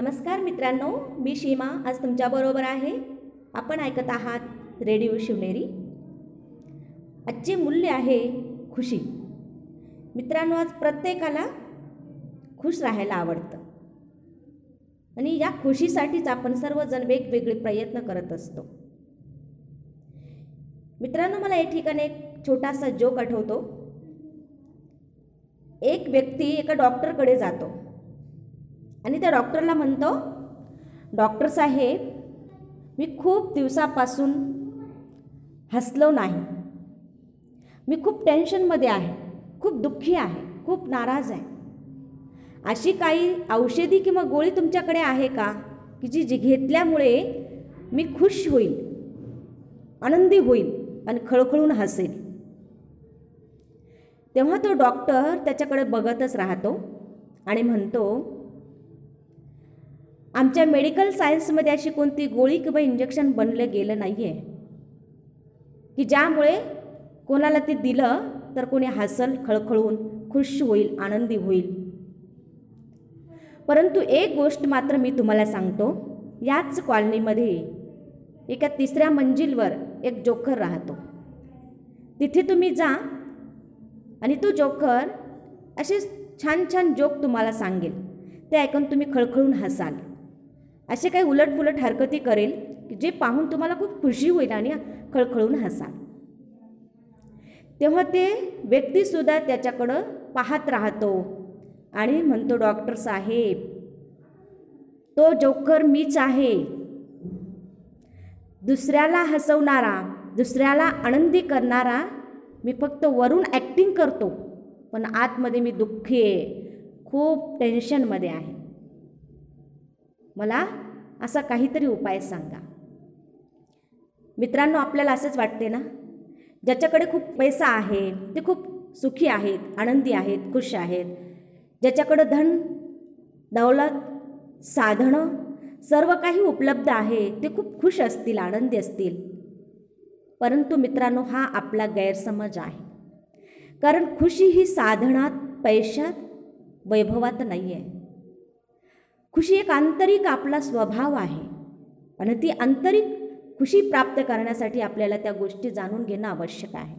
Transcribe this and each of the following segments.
नमस्कार मित्रांनो मी सीमा आज तुमच्याबरोबर आहे. आपण ऐकत आहात रेडिओ शिवनेरी. आजचे मूल्य आहे खुशी. मित्रांनो आज प्रत्येकाला खुश राहायला आवडतं. आणि या खुशीसाठीच आपण सर्वजण वेगवेगळे प्रयत्न करत असतो. मित्रांनो मला या ठिकाणी एक छोटासा जोक आठवतो. एक व्यक्ती एका डॉक्टरकडे जातो. आणि त्या डॉक्टरला म्हणतो डॉक्टर साहेब मी खूप दिवसापासून हसलो नाही. मी खूप टेन्शनमध्ये आहे खूप दुःखी आहे खूप नाराज आहे. अशी काही औषधी किंवा गोळी तुमच्याकडे आहे का की जी जी घेतल्यामुळे मी खुश होईल आनंदी होईल आणि खळखळून हसेल? तेव्हा तो डॉक्टर त्याच्याकडे बघतच राहतो आणि म्हणतो आमच्या मेडिकल सायन्समध्ये अशी कोणती गोळी किंवा इंजेक्शन बनलं गेलं नाही आहे की ज्यामुळे कोणाला ते दिलं तर कोणी हसल खळखळून खुश होईल आनंदी होईल. परंतु एक गोष्ट मात्र मी तुम्हाला सांगतो याच कॉलनीमध्ये एका तिसऱ्या मंजिलवर एक जोकर राहतो. तिथे तुम्ही जा आणि तो जोकर असे छान छान जोक तुम्हाला सांगेल. ते ऐकून तुम्ही खळखळून हसाल. असे काही उलटपुलट हरकती करेल की जे पाहून तुम्हाला खूप खुशी होईल आणि खळखळून हसाल. तेव्हा ते व्यक्तीसुद्धा त्याच्याकडं पाहत राहतो आणि म्हणतो डॉक्टर साहेब तो जोकर मीच आहे. दुसऱ्याला हसवणारा दुसऱ्याला आनंदी करणारा मी फक्त वरून ॲक्टिंग करतो पण आतमध्ये मी दुःखी आहे. खूप टेन्शनमध्ये आहे. मला असा काहीतरी उपाय सांगा. मित्रांनो आपल्याला असंच वाटते ना? ज्याच्याकडे खूप पैसा आहे ते खूप सुखी आहेत आनंदी आहेत खुश आहेत. ज्याच्याकडं धन दौलत साधनं सर्व काही उपलब्ध आहे ते खूप खुश असतील आनंदी असतील. परंतु मित्रांनो हा आपला गैरसमज आहे. कारण खुशी ही साधनात पैशात वैभवात नाही आहे खुशी एक आंतरिक आपला स्वभाव आहे. आणि ती आंतरिक खुशी प्राप्त करण्यासाठी आपल्याला त्या गोष्टी जाणून घेणं आवश्यक आहे.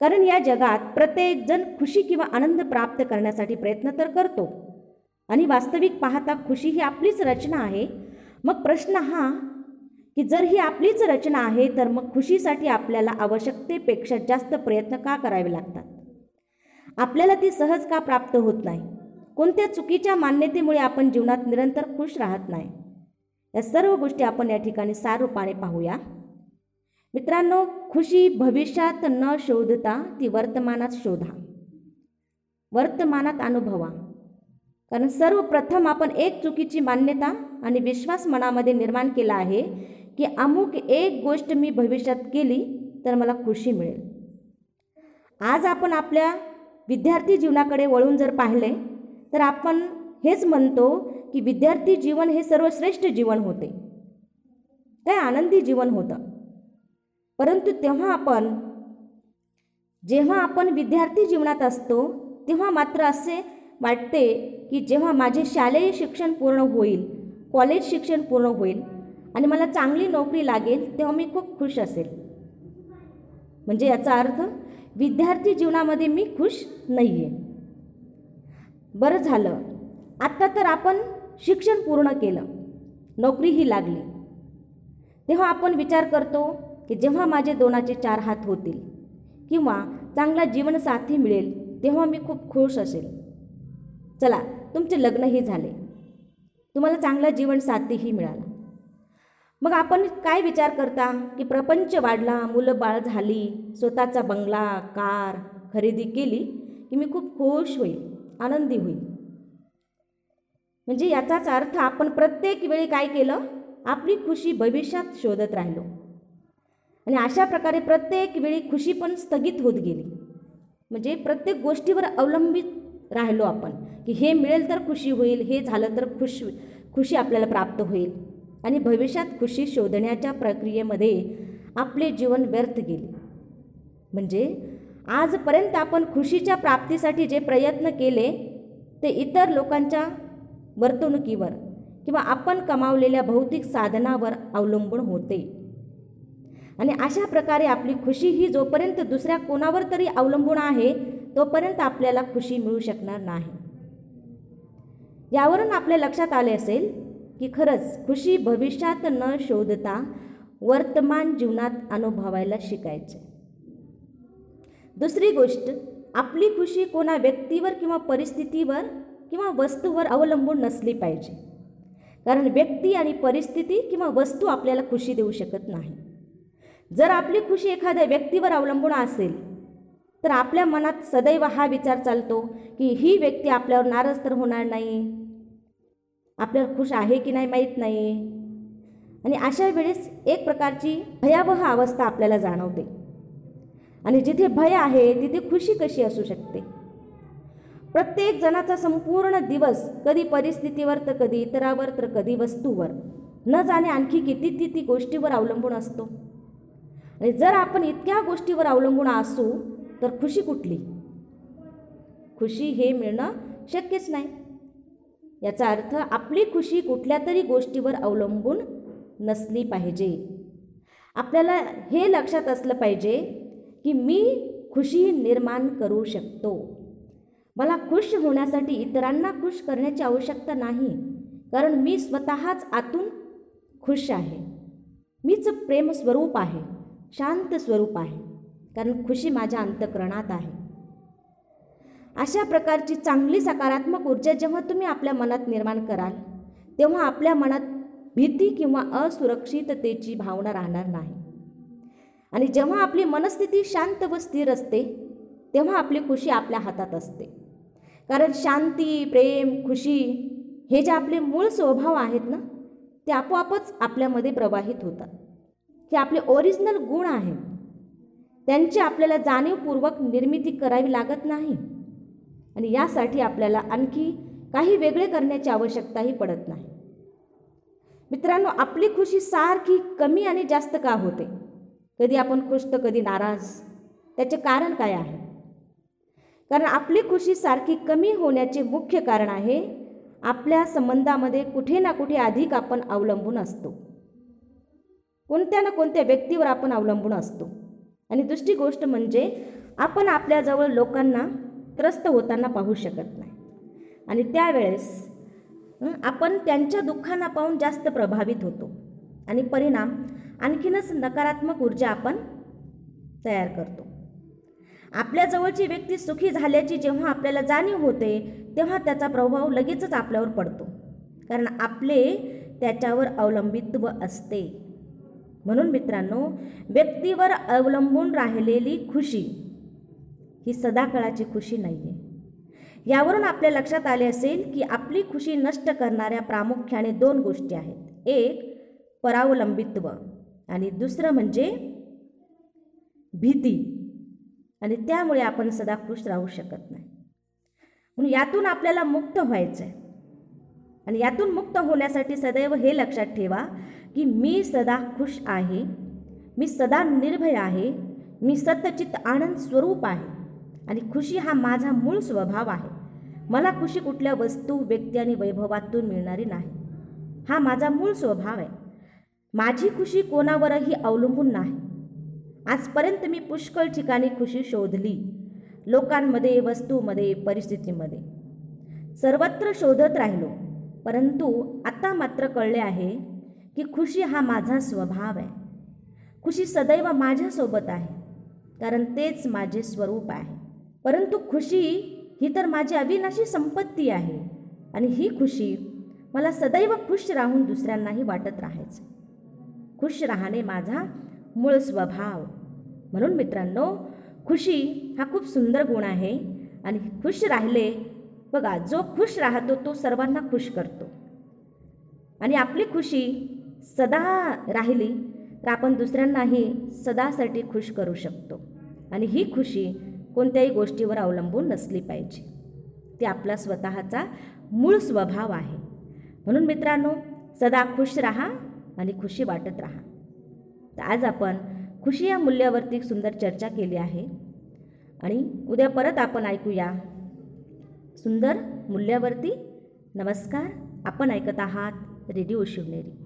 कारण या जगात प्रत्येकजण खुशी किंवा आनंद प्राप्त करण्यासाठी प्रयत्न तर करतो. आणि वास्तविक पाहता खुशी ही आपलीच रचना आहे. मग प्रश्न हा की जर ही आपलीच रचना आहे तर मग खुशीसाठी आपल्याला आवश्यकतेपेक्षा जास्त प्रयत्न का करावे लागतात? आपल्याला ती सहज का प्राप्त होत नाही? कोणत्या चुकीच्या मान्यतेमुळे आपण जीवनात निरंतर खुश राहत नाही? या सर्व गोष्टी आपण या ठिकाणी सारूपाने पाहूया. मित्रांनो खुशी भविष्यात न शोधता ती वर्तमानात शोधा. वर्तमानात अनुभवा. कारण सर्वप्रथम आपण एक चुकीची मान्यता आणि विश्वास मनामध्ये निर्माण केला आहे की अमुक एक गोष्ट मी भविष्यात केली तर मला खुशी मिळेल. आज आपण आपल्या विद्यार्थी जीवनाकडे वळून जर पाहिले तर आपण हेच म्हणतो की विद्यार्थी जीवन हे सर्वश्रेष्ठ जीवन होते. काय आनंदी जीवन होतं. परंतु तेव्हा आपण जेव्हा आपण विद्यार्थी जीवनात असतो तेव्हा मात्र असे वाटते की जेव्हा माझे शालेय शिक्षण पूर्ण होईल कॉलेज शिक्षण पूर्ण होईल आणि मला चांगली नोकरी लागेल तेव्हा मी खूप खुश असेल. म्हणजे याचा अर्थ विद्यार्थी जीवनामध्ये मी खुश नाही आहे बरं झालं. आत्ता तर आपण शिक्षण पूर्ण केलं. नोकरीही लागली. तेव्हा आपण विचार करतो की जेव्हा माझे दोनाचे चार हात होतील किंवा चांगला जीवनसाथी मिळेल तेव्हा मी खूप खुश असेल. चला तुमचे लग्नही झाले. तुम्हाला चांगला जीवनसाथीही मिळाला. मग आपण काय विचार करता की प्रपंच वाढला मुलं बाळ झाली स्वतःचा बंगला कार खरेदी केली की मी खूप खुश होईल? आनंदी होईल. म्हणजे याचाच अर्थ आपण प्रत्येक वेळी काय केलं? आपली खुशी भविष्यात शोधत राहिलो. आणि अशा प्रकारे प्रत्येक वेळी खुशी पण स्थगित होत गेली. म्हणजे प्रत्येक गोष्टीवर अवलंबित राहिलो आपण की हे मिळेल तर खुशी होईल हे झालं तर खुश खुशी आपल्याला प्राप्त होईल. आणि भविष्यात खुशी शोधण्याच्या प्रक्रियेमध्ये आपले जीवन व्यर्थ गेले. म्हणजे आजपर्यंत आपण खुशीच्या प्राप्तीसाठी जे प्रयत्न केले ते इतर लोकांच्या वर्तणुकीवर किंवा आपण कमावलेल्या भौतिक साधनावर अवलंबून होते. आणि अशा प्रकारे आपली खुशी ही जोपर्यंत दुसऱ्या कोणावर तरी अवलंबून आहे तोपर्यंत आपल्याला खुशी मिळू शकणार नाही. यावरून आपल्या लक्षात आले असेल की खरंच खुशी भविष्यात न शोधता वर्तमान जीवनात अनुभवायला शिकायचे. दुसरी गोष्ट आपली खुशी कोणा व्यक्तीवर किंवा परिस्थितीवर किंवा वस्तूवर अवलंबून नसली पाहिजे. कारण व्यक्ती आणि परिस्थिती किंवा वस्तू आपल्याला खुशी देऊ शकत नाही. जर आपली खुशी एखाद्या व्यक्तीवर अवलंबून असेल तर आपल्या मनात सदैव हा विचार चालतो की ही व्यक्ती आपल्यावर नाराज तर होणार नाही? आपल्यावर खुश आहे की नाही माहीत नाही? आणि अशा वेळेस एक प्रकारची भयावह अवस्था आपल्याला जाणवते. आणि जिथे भय आहे तिथे खुशी कशी असू शकते? प्रत्येक जणाचा संपूर्ण दिवस कधी परिस्थितीवर तर कधी इतरावर तर कधी वस्तूवर. न जाणे आणखी किती किती गोष्टीवर अवलंबून असतो. आणि जर आपण इतक्या गोष्टीवर अवलंबून असू तर खुशी कुठली? खुशी हे मिळणं शक्यच नाही. याचा अर्थ आपली खुशी कुठल्या तरी गोष्टीवर अवलंबून नसली पाहिजे. आपल्याला हे लक्षात असलं पाहिजे की मी खुशी निर्माण करू शकतो. मला खुश होण्यासाठी इतरांना खुश करण्याची आवश्यकता नाही कारण मी स्वतःच आतून खुश आहे. मीच प्रेम स्वरूप आहे शांत स्वरूप आहे कारण खुशी माझ्या अंतकरणात आहे. अशा प्रकारची चांगली सकारात्मक ऊर्जा जेव्हा तुम्ही आपल्या मनात निर्माण कराल तेव्हा आपल्या मनात भीती किंवा असुरक्षिततेची भावना राहणार नाही. आणि जेव्हा आपली मनस्थिती शांत व स्थिर असते तेव्हा आपली खुशी आपल्या हातात असते. कारण शांती प्रेम खुशी हे जे आपले मूळ स्वभाव आहेत ना ते आपोआपच आपल्यामध्ये प्रवाहित होतात. हे आपले ओरिजिनल गुण आहेत. त्यांची आपल्याला जाणीवपूर्वक निर्मिती करावी लागत नाही. आणि यासाठी आपल्याला आणखी काही वेगळे करण्याची आवश्यकताही पडत नाही. मित्रांनो आपली खुशी सारखी कमी आणि जास्त का होते? कधी आपण खुश तर कधी नाराज. त्याचे कारण काय आहे? कारण आपली खुशी सारखी कमी होण्याचे मुख्य कारण आहे आपल्या संबंधामध्ये कुठे ना कुठे अधिक आपण अवलंबून असतो. कोणत्या ना कोणत्या व्यक्तीवर आपण अवलंबून असतो. आणि दुसरी गोष्ट म्हणजे आपण आपल्याजवळ लोकांना त्रस्त होताना पाहू शकत नाही. आणि त्यावेळेस आपण त्यांच्या दुःखांना पाहून जास्त प्रभावित होतो. आणि परिणाम आणखीनच नकारात्मक ऊर्जा आपण तयार करतो. आपल्या जवळची व्यक्ती सुखी झाल्याची जेव्हा आपल्याला जाणीव होते तेव्हा त्याचा प्रभाव लगेचच आपल्यावर पडतो. कारण आपले त्याच्यावर अवलंबित्व असते. म्हणून मित्रांनो व्यक्तीवर अवलंबून राहिलेली खुशी ही सदाकाळाची खुशी नाही आहे यावरून आपल्या लक्षात आले असेल की आपली खुशी नष्ट करणाऱ्या प्रामुख्याने दोन गोष्टी आहेत. एक परावलंबित्व. आणि दुसरं म्हणजे भीती. आणि त्यामुळे आपण सदा खुश राहू शकत नाही. म्हणून यातून आपल्याला मुक्त व्हायचं आहे आणि यातून मुक्त होण्यासाठी सदैव हे लक्षात ठेवा की मी सदा खुश आहे मी सदा निर्भय आहे मी सत्यचित आनंद स्वरूप आहे आणि खुशी हा माझा मूळ स्वभाव आहे. मला खुशी कुठल्या वस्तू व्यक्ती आणि वैभवातून मिळणारी नाही. हा माझा मूळ स्वभाव आहे. माझी खुशी कोणावरही अवलंबून नाही. आजपर्यंत मी पुष्कळ ठिकाणी खुशी शोधली लोकांमध्ये वस्तूमध्ये परिस्थितीमध्ये. सर्वत्र शोधत राहिलो परंतु आता मात्र कळले आहे की खुशी हा माझा स्वभाव आहे. खुशी सदैव माझ्यासोबत आहे कारण तेच माझे स्वरूप आहे. परंतु खुशी ही तर माझी अविनाशी संपत्ती आहे आणि ही खुशी मला सदैव खुश राहून दुसऱ्यांनाही वाटत राहायचं. खुश राहणे माझा मूळ स्वभाव. म्हणून मित्रांनो खुशी हा खूप सुंदर गुण आहे आणि खुश राहिले बघा जो खुश राहतो तो सर्वांना खुश करतो. आणि आपली खुशी सदा राहिली तर आपण दुसऱ्यांनाही सदासाठी खुश करू शकतो. आणि ही खुशी कोणत्याही गोष्टीवर अवलंबून नसली पाहिजे. ती आपला स्वतःचा मूळ स्वभाव आहे. म्हणून मित्रांनो सदा खुश राहा आणि खुशी वाटत राहा. तर आज आपण खुशी या मूल्यावरती सुंदर चर्चा केली आहे. आणि उद्या परत आपण ऐकूया. सुंदर मूल्यावरती नमस्कार. आपण ऐकत आहात रेडिओ शिवनेरी.